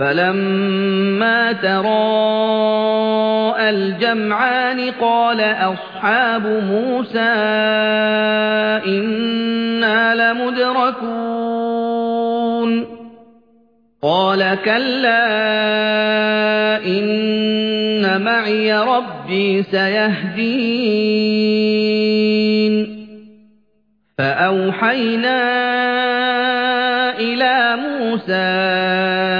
فَلَمَّا تَرَاءَى الْجَمْعَانِ قَالَ أَصْحَابُ مُوسَىٰ إِنَّا لَمُدْرَكُونَ قَالَ كَلَّا إِنَّ مَعِيَ رَبِّي سَيَهْدِينِ فَأَوْحَيْنَا إِلَىٰ مُوسَىٰ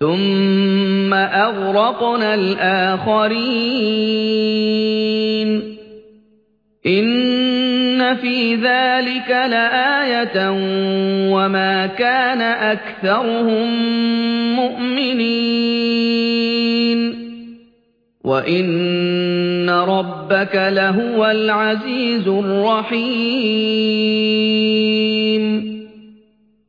ثم أغرقنا الآخرين إن في ذلك لآية وما كان أكثرهم مؤمنين وإن ربك لهو العزيز الرحيم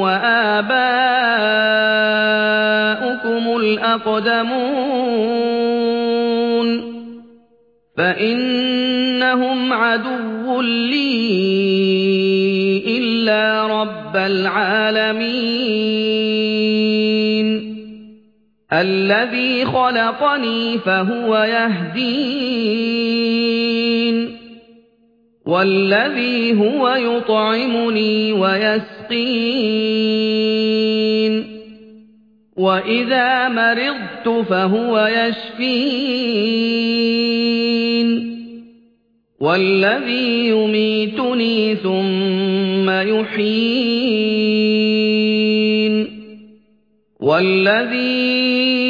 وآباؤكم الأقدمون فإنهم عدو لي إلا رب العالمين الذي خلقني فهو يهدين والذي هو يطعمني ويسقين وإذا مرضت فهو يشفين والذي يميتني ثم يحيين والذي